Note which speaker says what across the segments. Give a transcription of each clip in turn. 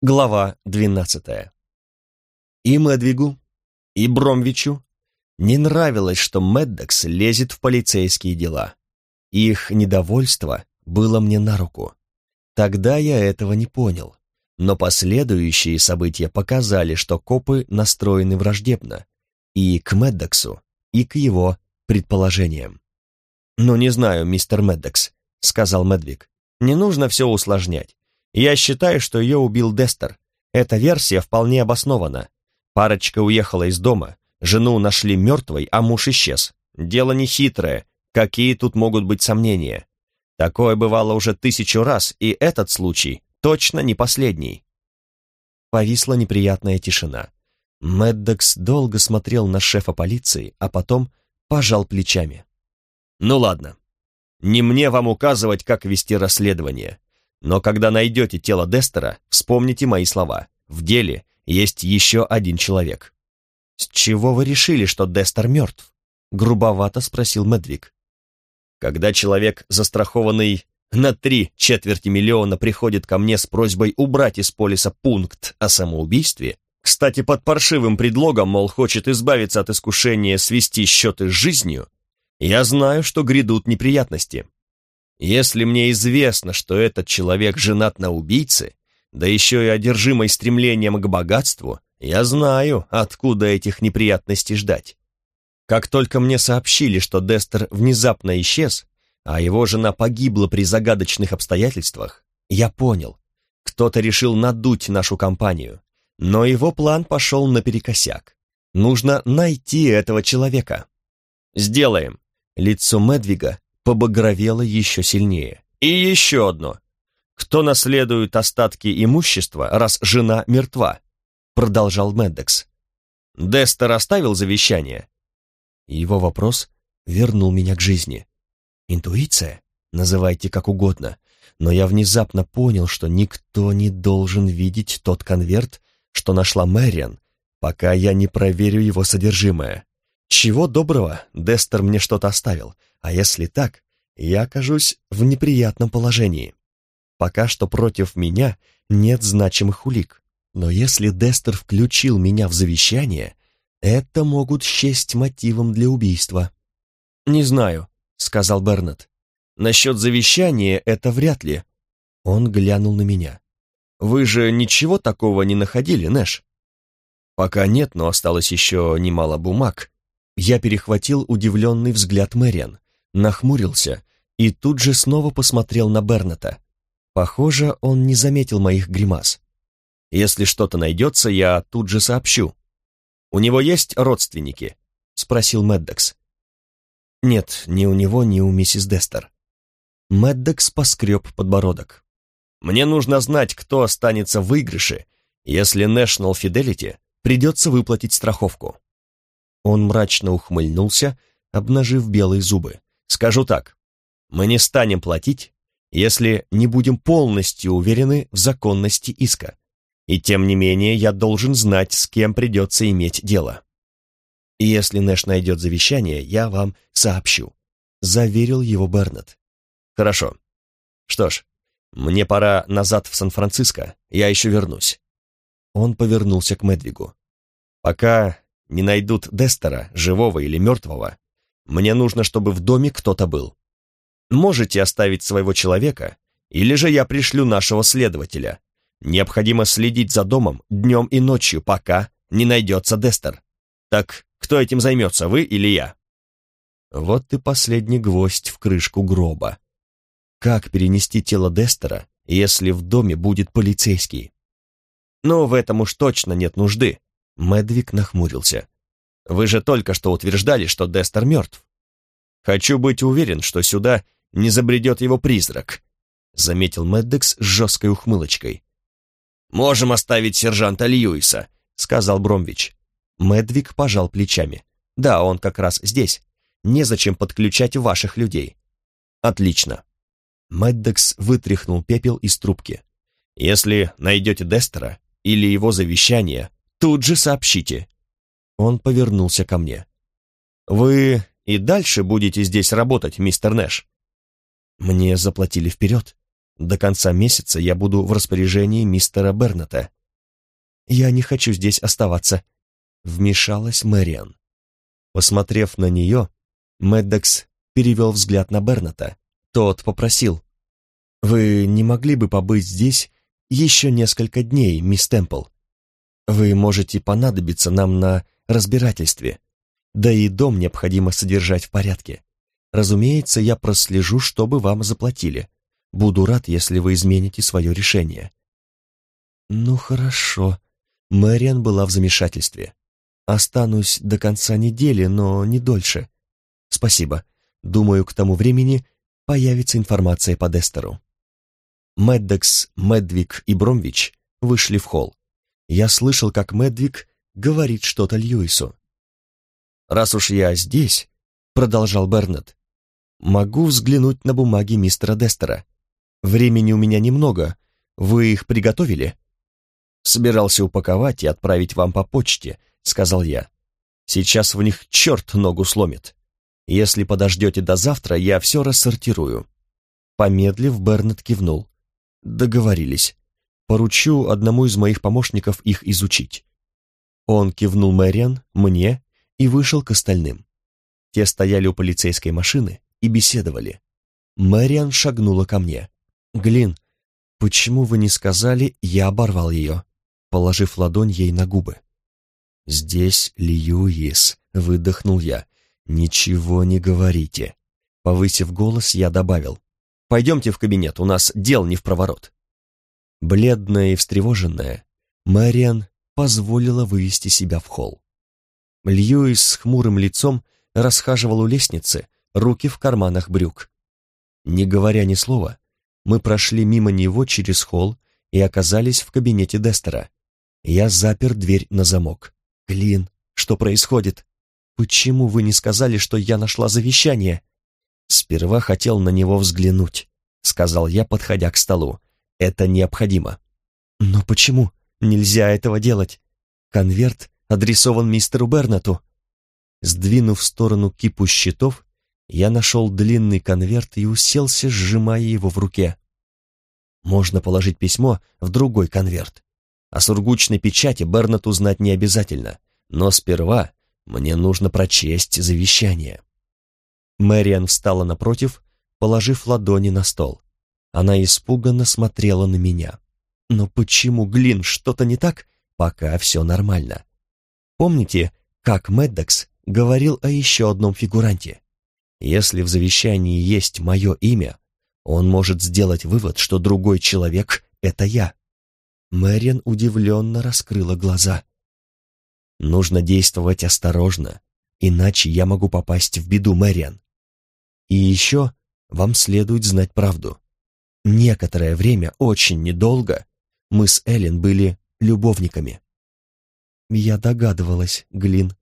Speaker 1: Глава двенадцатая. И Медвигу, и Бромвичу не нравилось, что Меддокс лезет в полицейские дела. Их недовольство было мне на руку. Тогда я этого не понял, но последующие события показали, что копы настроены враждебно и к Меддоксу, и к его предположениям. «Ну, не знаю, мистер Меддокс», — сказал Медвиг. «Не нужно все усложнять. Я считаю, что ее убил Дестер. Эта версия вполне обоснована. Парочка уехала из дома, жену нашли мертвой, а муж исчез. Дело не хитрое, какие тут могут быть сомнения? Такое бывало уже тысячу раз, и этот случай точно не последний. Повисла неприятная тишина. Меддокс долго смотрел на шефа полиции, а потом пожал плечами. «Ну ладно, не мне вам указывать, как вести расследование. Но когда найдете тело Дестера, вспомните мои слова. В деле есть еще один человек. «С чего вы решили, что Дестер мертв?» Грубовато спросил Медвик. «Когда человек, застрахованный на три четверти миллиона, приходит ко мне с просьбой убрать из полиса пункт о самоубийстве, кстати, под паршивым предлогом, мол, хочет избавиться от искушения свести счеты с жизнью, я знаю, что грядут неприятности. Если мне известно, что этот человек женат на убийце, да еще и одержимый стремлением к богатству, я знаю, откуда этих неприятностей ждать. Как только мне сообщили, что Дестер внезапно исчез, а его жена погибла при загадочных обстоятельствах, я понял, кто-то решил надуть нашу компанию, но его план пошел наперекосяк. Нужно найти этого человека. Сделаем. Лицо Медвига побагровело еще сильнее. И еще одно. Кто наследует остатки имущества, раз жена мертва? Продолжал Меддекс. Дестер оставил завещание? Его вопрос вернул меня к жизни. Интуиция? Называйте как угодно. Но я внезапно понял, что никто не должен видеть тот конверт, что нашла Мэриан, пока я не проверю его содержимое. Чего доброго, Дестер мне что-то оставил, а если так, я окажусь в неприятном положении. Пока что против меня нет значимых улик. Но если Дестер включил меня в завещание, это могут счесть мотивом для убийства. «Не знаю», — сказал Бернет. «Насчет завещания это вряд ли». Он глянул на меня. «Вы же ничего такого не находили, Нэш?» «Пока нет, но осталось еще немало бумаг». Я перехватил удивленный взгляд Мэриан нахмурился и тут же снова посмотрел на Берната. Похоже, он не заметил моих гримас. «Если что-то найдется, я тут же сообщу». «У него есть родственники?» — спросил Меддокс. «Нет, ни у него, ни у миссис Дестер». Меддокс поскреб подбородок. «Мне нужно знать, кто останется в выигрыше, если National Fidelity придется выплатить страховку». Он мрачно ухмыльнулся, обнажив белые зубы. Скажу так, мы не станем платить, если не будем полностью уверены в законности иска. И тем не менее я должен знать, с кем придется иметь дело. И если Нэш найдет завещание, я вам сообщу», — заверил его Бернет. «Хорошо. Что ж, мне пора назад в Сан-Франциско, я еще вернусь». Он повернулся к Медвигу. «Пока не найдут Дестера, живого или мертвого, мне нужно, чтобы в доме кто-то был. Можете оставить своего человека, или же я пришлю нашего следователя. Необходимо следить за домом днем и ночью, пока не найдется Дестер. Так кто этим займется, вы или я?» Вот и последний гвоздь в крышку гроба. Как перенести тело Дестера, если в доме будет полицейский? Но в этом уж точно нет нужды. Медвик нахмурился. Вы же только что утверждали, что Дестер мертв. Хочу быть уверен, что сюда не забредет его призрак», — заметил Мэддекс с жесткой ухмылочкой. «Можем оставить сержанта Льюиса», — сказал Бромвич. Мэдвик пожал плечами. «Да, он как раз здесь. Незачем подключать ваших людей». «Отлично». Мэддекс вытряхнул пепел из трубки. «Если найдете Дестера или его завещание, тут же сообщите. Он повернулся ко мне. «Вы и дальше будете здесь работать, мистер Нэш?» «Мне заплатили вперед. До конца месяца я буду в распоряжении мистера Берната.
Speaker 2: Я не хочу здесь оставаться, вмешалась Мэриан. Посмотрев на нее, Мэддокс перевел взгляд на Берната. Тот попросил. «Вы не могли бы побыть здесь еще несколько дней, мисс Темпл? Вы можете понадобиться нам на разбирательстве, да и дом необходимо содержать в порядке. Разумеется, я прослежу, чтобы вам заплатили. Буду рад, если вы измените свое решение». «Ну хорошо». Мэриан была в замешательстве. «Останусь до конца недели, но не дольше. Спасибо. Думаю, к тому времени появится информация по Дестеру». Мэддекс, Мэдвик и Бромвич вышли в холл. Я слышал, как Мэдвик говорит что-то Льюису. «Раз уж я здесь», — продолжал Бернет, — «могу взглянуть на бумаги мистера Дестера. Времени у меня немного. Вы их приготовили?» «Собирался упаковать и отправить вам по почте», — сказал я. «Сейчас в них черт ногу сломит. Если подождете до завтра, я все рассортирую». Помедлив, Бернет кивнул. «Договорились. Поручу одному из моих помощников их изучить». Он кивнул Мэриан, мне и вышел к остальным. Те стояли у полицейской машины и беседовали. Мэриан шагнула ко мне. «Глин, почему вы не сказали, я оборвал ее?» Положив ладонь ей на губы. «Здесь Льюис», — выдохнул я. «Ничего не говорите». Повысив голос, я добавил. «Пойдемте в кабинет, у нас дел не в проворот». Бледная и встревоженная, Мэриан позволила вывести себя в холл. Льюис с хмурым лицом расхаживал у лестницы, руки в карманах брюк. Не говоря ни слова, мы прошли мимо него через холл и оказались в кабинете Дестера. Я запер дверь на замок. «Клин, что происходит? Почему вы не сказали, что я нашла завещание?» «Сперва хотел на него взглянуть», — сказал я, подходя к столу. «Это необходимо». «Но почему? Нельзя этого делать. Конверт адресован мистеру Бернату». Сдвинув в сторону кипу счетов, я нашел длинный конверт и уселся, сжимая его в руке. Можно положить письмо в другой конверт. О сургучной печати Бернат узнать не обязательно, но сперва мне нужно прочесть завещание. Мэриан встала напротив, положив ладони на стол. Она испуганно смотрела на меня. «Но почему, Глин, что-то не так?» «Пока все нормально». Помните, как Мэддокс говорил о еще одном фигуранте? Если в завещании есть мое имя, он может сделать вывод, что другой человек — это я. Мэриан удивленно раскрыла глаза. Нужно действовать осторожно, иначе я могу попасть в беду, Мэриан. И еще вам следует знать правду. Некоторое время, очень недолго, мы с Эллен были любовниками. Я догадывалась, Глин.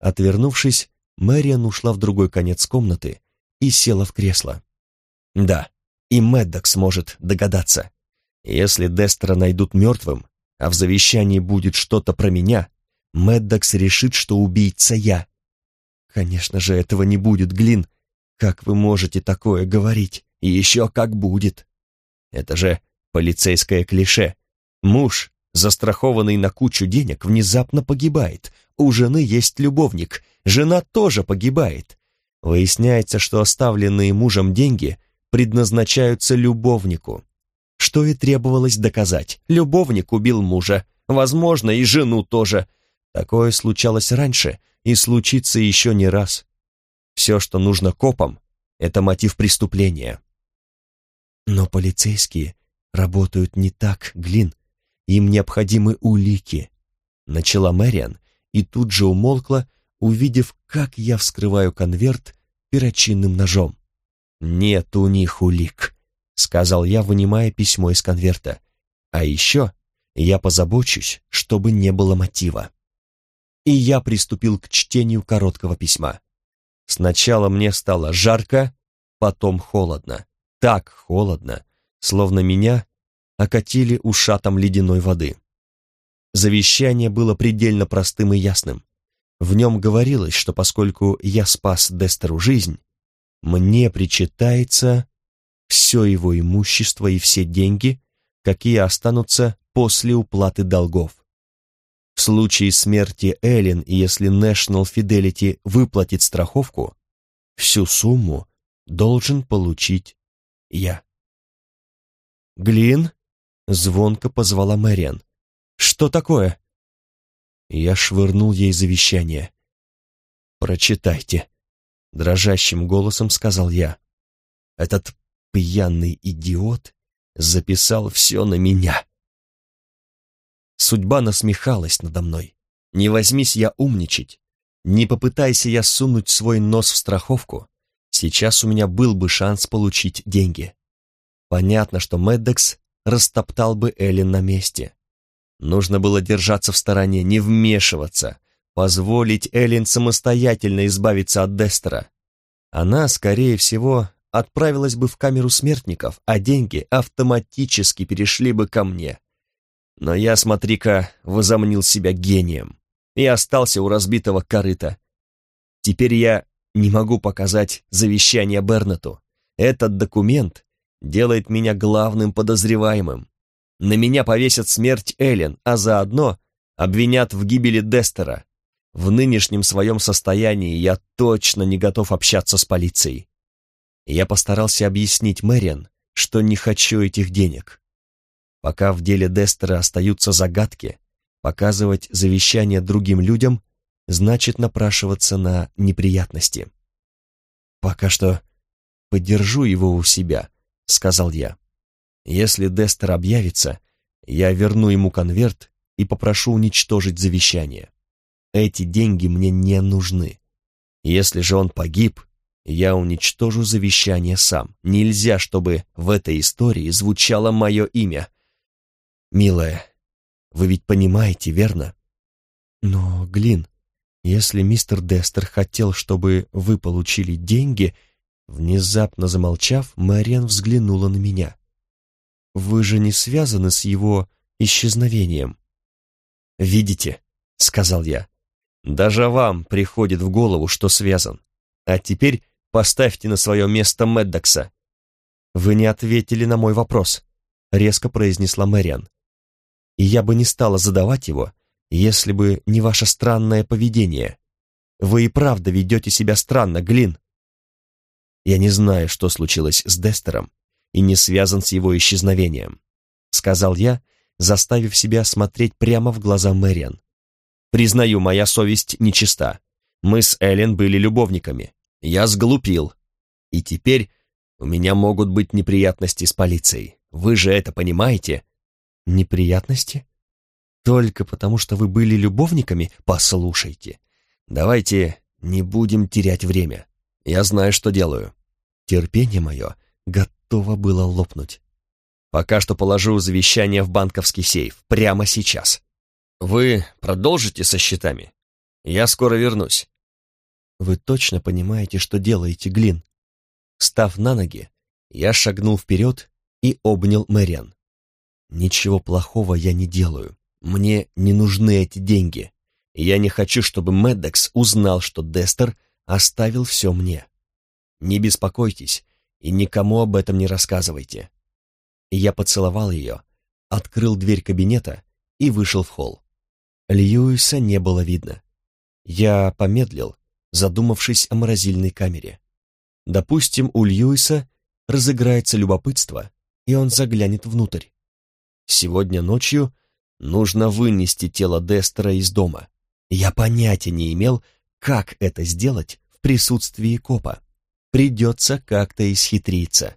Speaker 2: Отвернувшись, Мэриан ушла в другой конец комнаты и села в кресло. Да, и Мэддокс может догадаться. Если Дестера найдут мертвым, а в завещании будет что-то про меня, Мэддокс решит, что убийца я. Конечно же, этого не будет, Глин. Как вы можете такое говорить? И еще как будет. Это же полицейское клише. Муж, застрахованный на кучу денег, внезапно погибает. У жены есть любовник, жена тоже погибает. Выясняется, что оставленные мужем деньги предназначаются любовнику. Что и требовалось доказать. Любовник убил мужа, возможно, и жену тоже. Такое случалось раньше и случится еще не раз. Все, что нужно копам, это мотив преступления. Но полицейские работают не так, Глин. Им необходимы улики. Начала Мэриан и тут же умолкла, увидев, как я вскрываю конверт перочинным ножом. «Нет у них улик», — сказал я, вынимая письмо из конверта. «А еще я позабочусь, чтобы не было мотива». И я приступил к чтению короткого письма. Сначала мне стало жарко, потом холодно. Так холодно, словно меня окатили ушатом ледяной воды. Завещание было предельно простым и ясным. В нем говорилось, что поскольку я спас Дестеру жизнь, мне причитается все его имущество и все деньги, какие останутся после уплаты долгов. В случае смерти Эллен и если National Fidelity выплатит страховку, всю сумму должен получить я. «Глин?» — звонко позвала Мэриан. «Что такое?» Я швырнул ей завещание. «Прочитайте», — дрожащим голосом сказал я. «Этот пьяный идиот записал все на меня». Судьба насмехалась надо мной. Не возьмись я умничать, не попытайся я сунуть свой нос в страховку, сейчас у меня был бы шанс получить деньги. Понятно, что Меддекс растоптал бы Эллен на месте. Нужно было держаться в стороне, не вмешиваться, позволить Эллен самостоятельно избавиться от Дестера. Она, скорее всего, отправилась бы в камеру смертников, а деньги автоматически перешли бы ко мне. Но я, смотри-ка, возомнил себя гением и остался у разбитого корыта. Теперь я не могу показать завещание Бернету. Этот документ делает меня главным подозреваемым. На меня повесят смерть Эллен, а заодно обвинят в гибели Дестера. В нынешнем своем состоянии я точно не готов общаться с полицией. Я постарался объяснить Мэриан, что не хочу этих денег. Пока в деле Дестера остаются загадки, показывать завещание другим людям значит напрашиваться на неприятности. «Пока что подержу его у себя», — сказал я. «Если Дестер объявится, я верну ему конверт и попрошу уничтожить завещание. Эти деньги мне не нужны. Если же он погиб, я уничтожу завещание сам. Нельзя, чтобы в этой истории звучало мое имя. «Милая, вы ведь понимаете, верно?» «Но, Глин, если мистер Дестер хотел, чтобы вы получили деньги...» Внезапно замолчав, Мэриан взглянула на меня. «Вы же не связаны с его исчезновением?» «Видите», — сказал я, — «даже вам приходит в голову, что связан. А теперь поставьте на свое место Меддокса». «Вы не ответили на мой вопрос», — резко произнесла Мэриан и я бы не стала задавать его, если бы не ваше странное поведение. Вы и правда ведете себя странно, Глин. Я не знаю, что случилось с Дестером и не связан с его исчезновением, сказал я, заставив себя смотреть прямо в глаза Мэриан. Признаю, моя совесть нечиста. Мы с Эллен были любовниками. Я сглупил. И теперь у меня могут быть неприятности с полицией. Вы же это понимаете? Неприятности? Только потому, что вы были любовниками? Послушайте. Давайте не будем терять время. Я знаю, что делаю. Терпение мое готово было лопнуть. Пока что положу завещание в банковский сейф. Прямо сейчас. Вы продолжите со счетами? Я скоро вернусь. Вы точно понимаете, что делаете, Глин? Став на ноги, я шагнул вперед и обнял Мэриан. Ничего плохого я не делаю. Мне не нужны эти деньги. Я не хочу, чтобы Меддекс узнал, что Дестер оставил все мне. Не беспокойтесь и никому об этом не рассказывайте. Я поцеловал ее, открыл дверь кабинета и вышел в холл. Льюиса не было видно. Я помедлил, задумавшись о морозильной камере. Допустим, у Льюиса разыграется любопытство, и он заглянет внутрь. Сегодня ночью нужно вынести тело Дестера из дома. Я понятия не имел, как это сделать в присутствии копа. Придется как-то исхитриться.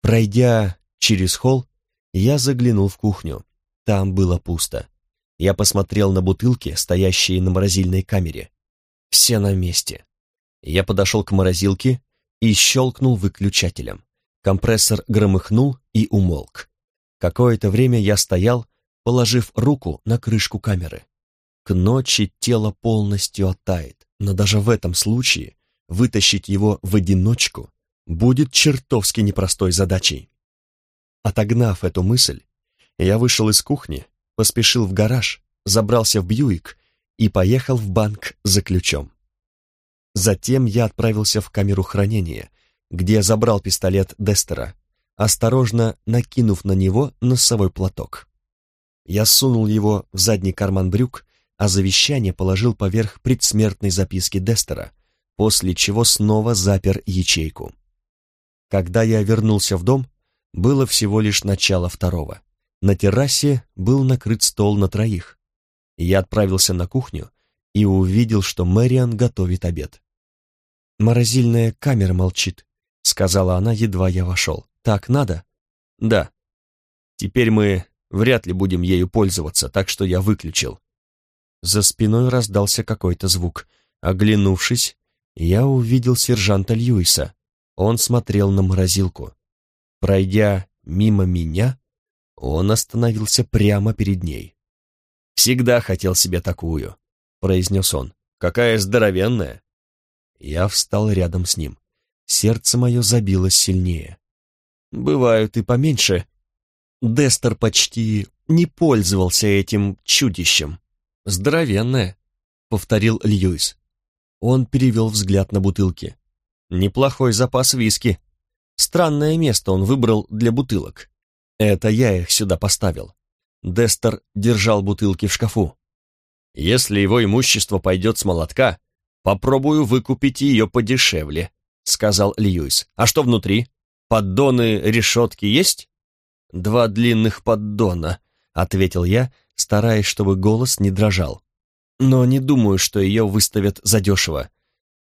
Speaker 2: Пройдя через холл, я заглянул в кухню. Там было пусто. Я посмотрел на бутылки, стоящие на морозильной камере. Все на месте. Я подошел к морозилке и щелкнул выключателем. Компрессор громыхнул и умолк. Какое-то время я стоял, положив руку на крышку камеры. К ночи тело полностью оттает, но даже в этом случае вытащить его в одиночку будет чертовски непростой задачей. Отогнав эту мысль, я вышел из кухни, поспешил в гараж, забрался в Бьюик и поехал в банк за ключом. Затем я отправился в камеру хранения, где забрал пистолет Дестера, осторожно накинув на него носовой платок. Я сунул его в задний карман брюк, а завещание положил поверх предсмертной записки Дестера, после чего снова запер ячейку. Когда я вернулся в дом, было всего лишь начало второго. На террасе был накрыт стол на троих. Я отправился на кухню и увидел, что Мэриан готовит обед. «Морозильная камера молчит», — сказала она, едва я вошел. «Так надо?» «Да. Теперь мы вряд ли будем ею пользоваться, так что я выключил». За спиной раздался какой-то звук. Оглянувшись, я увидел сержанта Льюиса. Он смотрел на морозилку. Пройдя мимо меня, он остановился прямо перед ней. «Всегда хотел себе такую», — произнес он. «Какая здоровенная!» Я встал рядом с ним. Сердце мое забилось сильнее. «Бывают и поменьше». Дестер почти не пользовался этим чудищем. «Здоровенная», — повторил Льюис. Он перевел взгляд на бутылки. «Неплохой запас виски. Странное место он выбрал для бутылок. Это я их сюда поставил. Дестер держал бутылки в шкафу. Если его имущество пойдет с молотка, попробую выкупить ее подешевле, сказал Льюис. А что внутри? Поддоны решетки есть? Два длинных поддона, ответил я, стараясь, чтобы голос не дрожал. Но не думаю, что ее выставят задешево.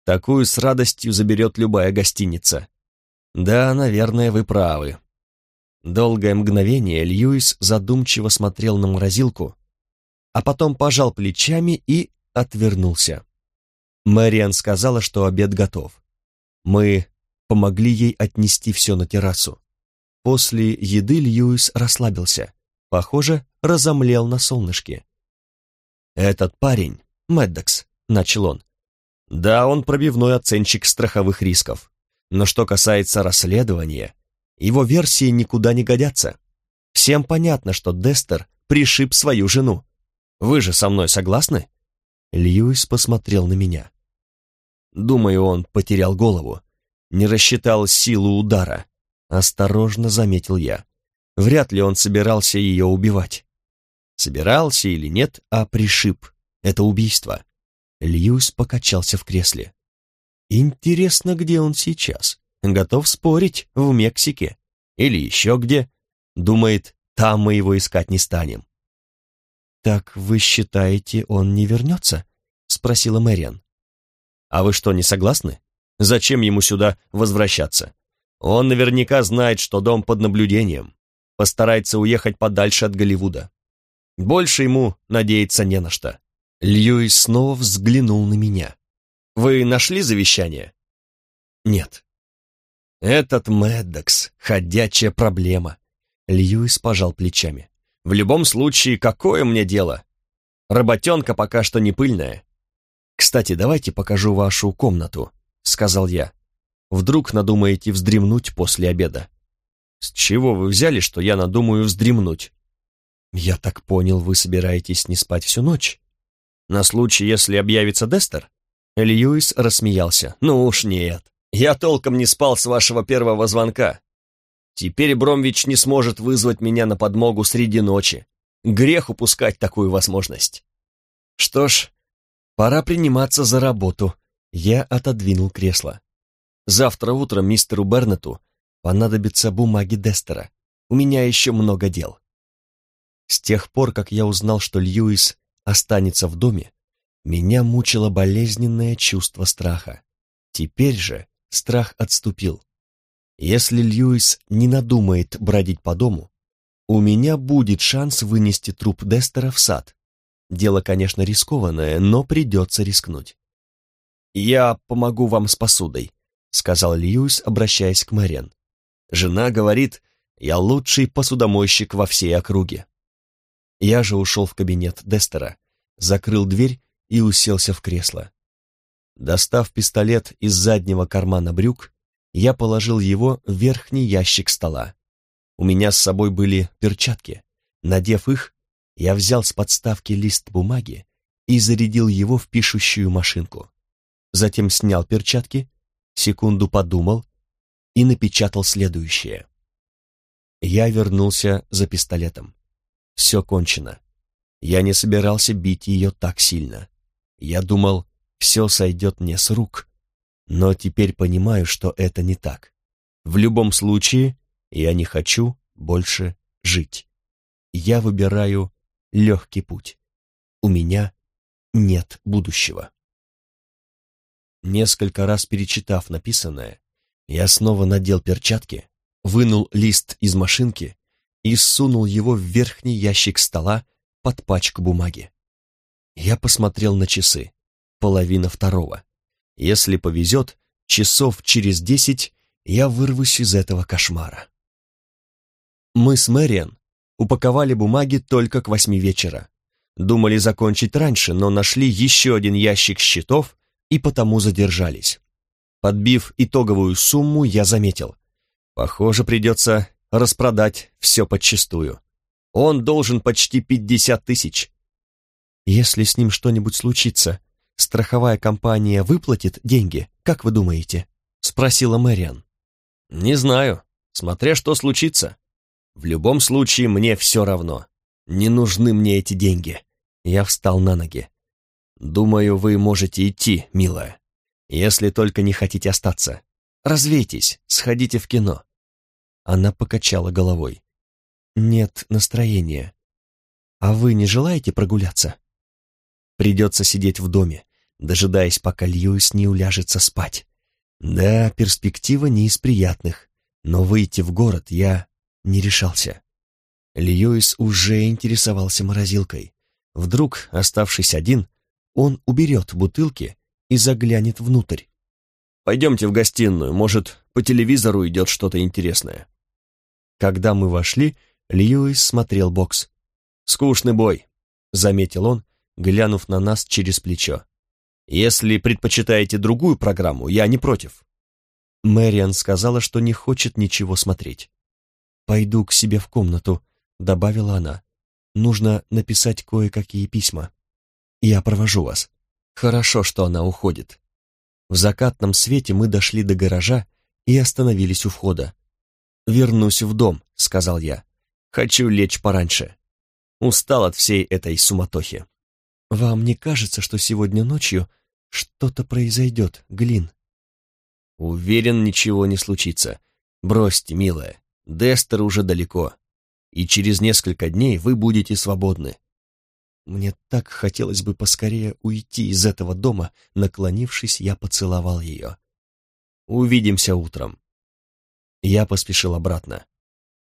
Speaker 2: Такую с радостью заберет любая гостиница. Да, наверное, вы правы. Долгое мгновение Льюис задумчиво смотрел на морозилку, а потом пожал плечами и отвернулся. Мэриан сказала, что обед готов. Мы помогли ей отнести все на террасу. После еды Льюис расслабился. Похоже, разомлел на солнышке. «Этот парень, Мэддокс», — начал он. «Да, он пробивной оценщик страховых рисков. Но что касается расследования, его версии никуда не годятся. Всем понятно, что Дестер пришиб свою жену. Вы же со мной согласны?» Льюис посмотрел на меня. Думаю, он потерял голову, не рассчитал силу удара. Осторожно заметил я. Вряд ли он собирался ее убивать. Собирался или нет, а пришиб. Это убийство. Льюис покачался в кресле. Интересно, где он сейчас? Готов спорить, в Мексике. Или еще где. Думает, там мы его искать не станем. «Так вы считаете, он не вернется?» — спросила Мэриан. «А вы что, не согласны? Зачем ему сюда возвращаться? Он наверняка знает, что дом под наблюдением. Постарается уехать подальше от Голливуда. Больше ему надеяться не на что». Льюис снова взглянул на меня. «Вы нашли завещание?» «Нет», этот Мэддокс — ходячая проблема. Льюис пожал плечами. В любом случае, какое мне дело? Работенка пока что не пыльная. Кстати, давайте покажу вашу комнату, сказал я. Вдруг надумаете вздремнуть после обеда. С чего вы взяли, что я надумаю вздремнуть? Я так понял, вы собираетесь не спать всю ночь? На случай, если объявится Дестер? Льюис рассмеялся. Ну уж нет. Я толком не спал с вашего первого звонка. Теперь Бромвич не сможет вызвать меня на подмогу среди ночи. Грех упускать такую возможность. Что ж, пора приниматься за работу. Я отодвинул кресло. Завтра утром мистеру Бернету понадобятся бумаги Дестера. У меня еще много дел. С тех пор, как я узнал, что Льюис останется в доме, меня мучило болезненное чувство страха. Теперь же страх отступил. Если Льюис не надумает бродить по дому, у меня будет шанс вынести труп Дестера в сад. Дело, конечно, рискованное, но придется рискнуть. «Я помогу вам с посудой», — сказал Льюис, обращаясь к Мэрен. «Жена говорит, я лучший посудомойщик во всей округе». Я же ушел в кабинет Дестера, закрыл дверь и уселся в кресло. Достав пистолет из заднего кармана брюк, я положил его в верхний ящик стола. У меня с собой были перчатки. Надев их, я взял с подставки лист бумаги и зарядил его в пишущую машинку. Затем снял перчатки, секунду подумал и напечатал следующее.
Speaker 1: Я вернулся за пистолетом. Все кончено. Я не собирался бить ее так сильно. Я думал, все сойдет мне с рук. Но теперь понимаю, что это не так. В любом случае, я не хочу больше жить. Я выбираю легкий путь. У меня нет будущего. Несколько раз перечитав написанное, я снова надел перчатки, вынул лист из машинки и сунул его в верхний ящик стола под пачку бумаги. Я посмотрел на часы. Половина второго. Если повезет, часов через десять я вырвусь из этого кошмара. Мы с Мэриан упаковали бумаги только к восьми вечера. Думали закончить раньше, но нашли еще один ящик счетов и потому задержались. Подбив итоговую сумму, я заметил. Похоже, придется распродать все подчистую. Он должен почти пятьдесят тысяч. Если с ним что-нибудь случится, страховая компания выплатит деньги, как вы думаете? Спросила Мэриан. Не знаю, смотря что случится. В любом случае, мне все равно. Не нужны мне эти деньги. Я встал на ноги. Думаю, вы можете идти, милая. Если только не хотите остаться. Развейтесь, сходите в кино. Она покачала головой. Нет настроения. А вы не желаете прогуляться? Придется сидеть в доме, дожидаясь, пока Льюис не уляжется спать. Да, перспектива не из приятных, но выйти в город я не решался. Льюис уже интересовался морозилкой. Вдруг, оставшись один, он уберет бутылки и заглянет внутрь. «Пойдемте в гостиную, может, по телевизору идет что-то интересное». Когда мы вошли, Льюис смотрел бокс. «Скучный бой», — заметил он, глянув на нас через плечо. «Если предпочитаете другую программу, я не против». Мэриан сказала, что не хочет ничего смотреть. «Пойду к себе в комнату», — добавила она. «Нужно написать кое-какие письма. Я провожу вас». Хорошо, что она уходит. В закатном свете мы дошли до гаража и остановились у входа. «Вернусь в дом», — сказал я. «Хочу лечь пораньше. Устал от всей этой суматохи». «Вам не кажется, что сегодня ночью что-то произойдет, Глин?» «Уверен, ничего не случится. Бросьте, милая, Дестер уже далеко, и через несколько дней вы будете свободны. Мне так хотелось бы поскорее уйти из этого дома, наклонившись, я поцеловал ее. Увидимся утром. Я поспешил обратно.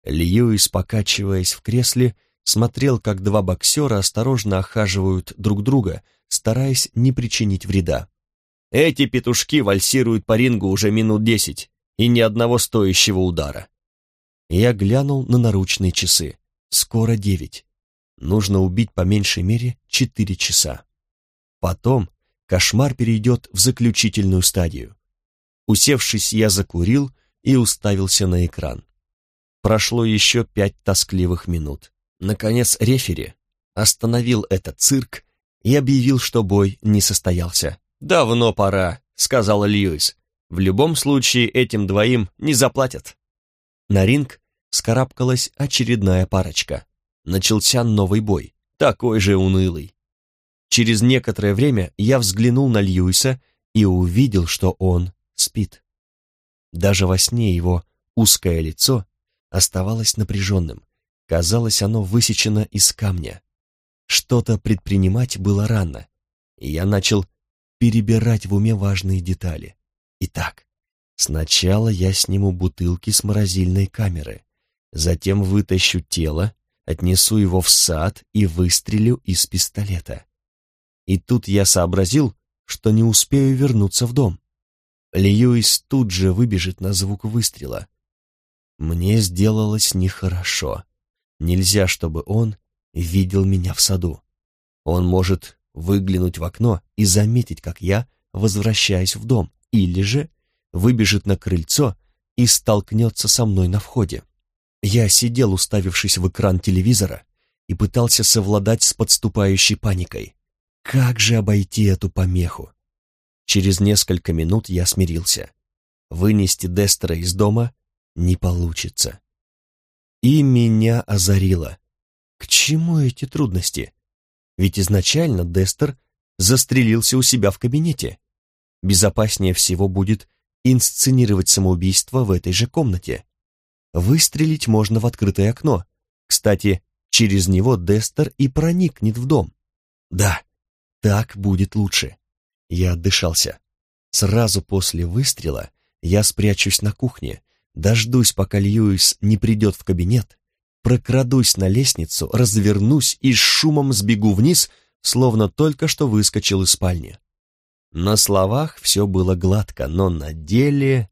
Speaker 1: Льюис, покачиваясь в кресле, смотрел, как два боксера осторожно охаживают друг друга, стараясь не причинить вреда. Эти петушки вальсируют по рингу уже минут десять, и ни одного стоящего удара. Я глянул на наручные часы. Скоро девять. Нужно убить по меньшей мере четыре часа. Потом кошмар перейдет в заключительную стадию. Усевшись, я закурил и уставился на экран. Прошло еще пять тоскливых минут. Наконец рефери остановил этот цирк и объявил, что бой не состоялся. «Давно пора», — сказал Льюис. «В любом случае этим двоим не заплатят». На ринг скарабкалась очередная парочка. Начался новый бой, такой же унылый. Через некоторое время я взглянул на Льюиса и увидел, что он спит. Даже во сне его узкое лицо оставалось напряженным. Казалось, оно высечено из камня. Что-то предпринимать было рано, и я начал перебирать в уме важные детали. Итак, сначала я сниму бутылки с морозильной камеры, затем вытащу тело, отнесу его в сад и выстрелю из пистолета. И тут я сообразил, что не успею вернуться в дом. Льюис тут же выбежит на звук выстрела. Мне сделалось нехорошо. Нельзя, чтобы он видел меня в саду. Он может выглянуть в окно и заметить, как я возвращаюсь в дом, или же выбежит на крыльцо и столкнется со мной на входе. Я сидел, уставившись в экран телевизора, и пытался совладать с подступающей паникой. Как же обойти эту помеху? Через несколько минут я смирился. Вынести Дестера из дома не получится.
Speaker 2: И меня озарило. К чему эти трудности? Ведь изначально Дестер застрелился у себя в кабинете. Безопаснее всего будет инсценировать самоубийство в этой же комнате. Выстрелить можно в открытое окно. Кстати, через него Дестер и проникнет в дом. Да, так будет лучше. Я отдышался. Сразу после выстрела я спрячусь на кухне, дождусь, пока Льюис не придет в кабинет, прокрадусь на лестницу, развернусь и с шумом сбегу вниз, словно только что выскочил из спальни. На словах все было гладко, но на деле...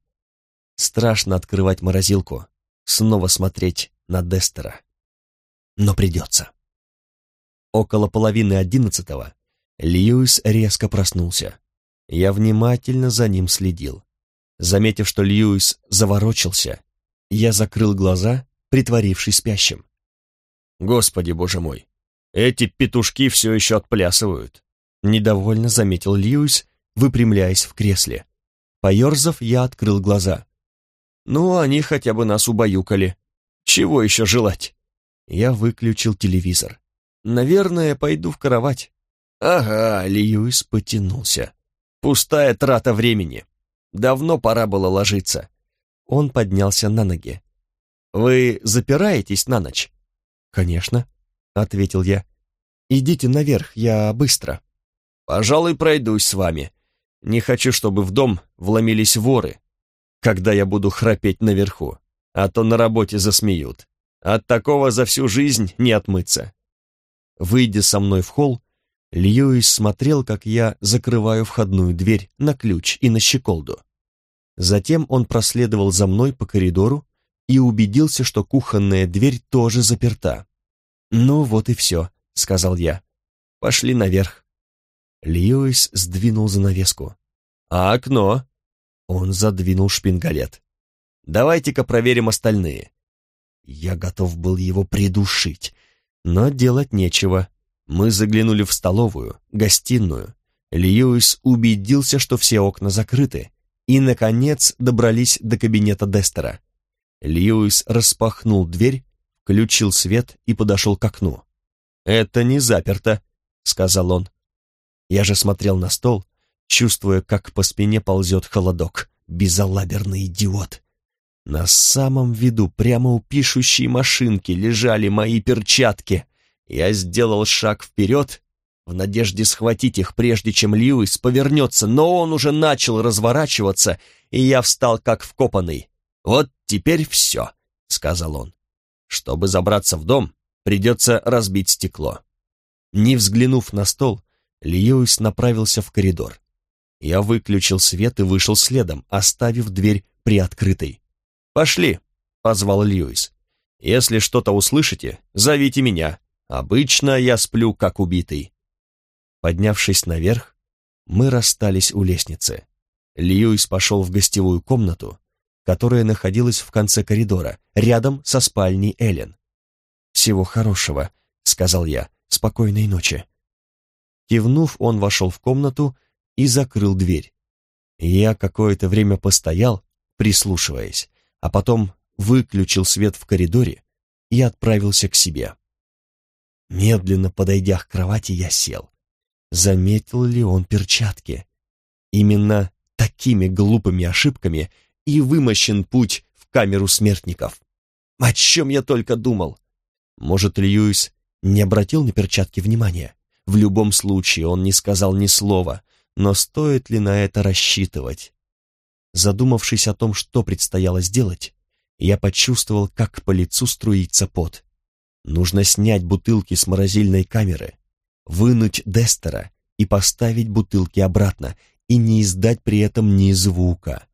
Speaker 2: Страшно открывать морозилку, снова смотреть на Дестера. Но придется. Около половины одиннадцатого Льюис резко проснулся. Я внимательно за ним следил. Заметив, что Льюис заворочился, я закрыл глаза, притворившись спящим. «Господи, боже мой, эти петушки все еще отплясывают!» Недовольно заметил Льюис, выпрямляясь в кресле. Поерзав, я открыл глаза. «Ну, они хотя бы нас убаюкали. Чего еще желать?» Я выключил телевизор. «Наверное, пойду в кровать». «Ага», — Льюис потянулся. «Пустая трата времени. Давно пора было ложиться». Он поднялся на ноги. «Вы запираетесь на ночь?» «Конечно», — ответил я. «Идите наверх, я быстро». «Пожалуй, пройдусь с вами. Не хочу, чтобы в дом вломились воры, когда я буду храпеть наверху, а то на работе засмеют. От такого за всю жизнь не отмыться». Выйдя со мной в холл, Льюис смотрел, как я закрываю входную дверь на ключ и на щеколду. Затем он проследовал за мной по коридору и убедился, что кухонная дверь тоже заперта. «Ну вот и все», — сказал я. «Пошли наверх». Льюис сдвинул занавеску. «А окно?» Он задвинул шпингалет. «Давайте-ка проверим остальные». Я готов был его придушить, но делать нечего. Мы заглянули в столовую, гостиную. Льюис убедился, что все окна закрыты, и, наконец, добрались до кабинета Дестера. Льюис распахнул дверь, включил свет и подошел к окну. «Это не заперто», — сказал он. Я же смотрел на стол, чувствуя, как по спине ползет холодок. Безалаберный идиот. На самом виду, прямо у пишущей машинки, лежали мои перчатки. Я сделал шаг вперед, в надежде схватить их, прежде чем Льюис повернется, но он уже начал разворачиваться, и я встал как вкопанный. «Вот теперь все», — сказал он. «Чтобы забраться в дом, придется разбить стекло». Не взглянув на стол, Льюис направился в коридор. Я выключил свет и вышел следом, оставив дверь приоткрытой. «Пошли», — позвал Льюис. «Если что-то услышите, зовите меня. Обычно я сплю, как убитый». Поднявшись наверх, мы расстались у лестницы. Льюис пошел в гостевую комнату, которая находилась в конце коридора, рядом со спальней Эллен. «Всего хорошего», — сказал я, — «спокойной ночи». Кивнув, он вошел в комнату и закрыл дверь. Я какое-то время постоял, прислушиваясь, а потом выключил свет в коридоре и отправился к себе. Медленно подойдя к кровати, я сел. Заметил ли он перчатки? Именно такими глупыми ошибками и вымощен путь в камеру смертников. О чем я только думал? Может, Льюис не обратил на перчатки внимания? В любом случае он не сказал ни слова, но стоит ли на это рассчитывать? Задумавшись о том, что предстояло сделать, я почувствовал, как по лицу струится пот. Нужно снять бутылки с морозильной камеры, вынуть Дестера и поставить бутылки обратно, и не издать при этом ни звука.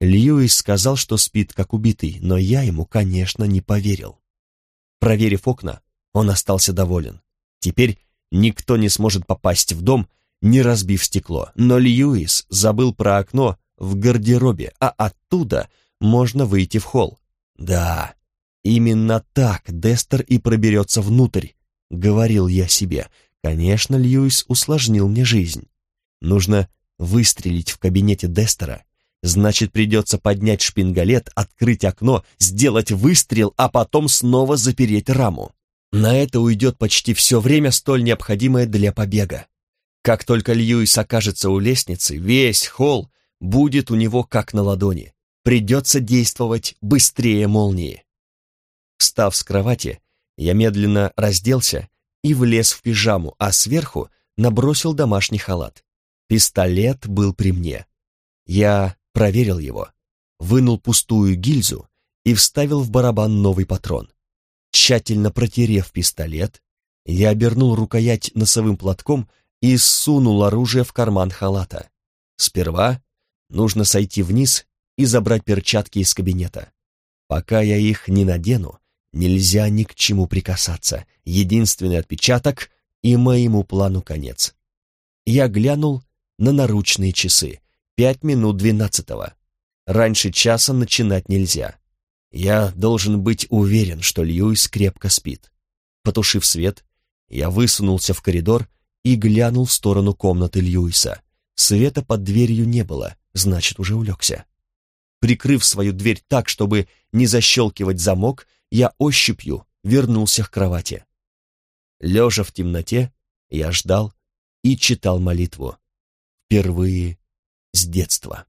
Speaker 2: Льюис сказал, что спит как убитый, но я ему, конечно, не поверил. Проверив окна, он остался доволен. Теперь никто не сможет попасть в дом, не разбив стекло. Но Льюис забыл про окно в гардеробе, а оттуда можно выйти в холл. Да, именно так Дестер и проберется внутрь, говорил я себе. Конечно, Льюис усложнил мне жизнь. Нужно выстрелить в кабинете Дестера,
Speaker 1: Значит, придется поднять шпингалет, открыть окно, сделать выстрел, а потом снова запереть раму. На это уйдет почти все время, столь необходимое для побега. Как только Льюис окажется у лестницы, весь холл будет у него как на ладони. Придется действовать быстрее молнии. Встав с кровати, я медленно разделся и влез в пижаму, а сверху набросил домашний халат. Пистолет был при мне. Я проверил его, вынул пустую гильзу и вставил в барабан новый патрон. Тщательно протерев пистолет, я обернул рукоять носовым платком и сунул оружие в карман халата. Сперва нужно сойти вниз и забрать перчатки из кабинета. Пока я их не надену, нельзя ни к чему прикасаться. Единственный отпечаток и моему плану конец. Я глянул на наручные часы. Пять минут двенадцатого. Раньше часа начинать нельзя. Я должен быть уверен, что Льюис крепко спит. Потушив свет, я высунулся в коридор и глянул в сторону комнаты Льюиса. Света под дверью не было, значит, уже улегся. Прикрыв свою дверь так, чтобы не защелкивать замок, я ощупью вернулся к кровати. Лежа в темноте, я ждал и читал молитву. Впервые с детства.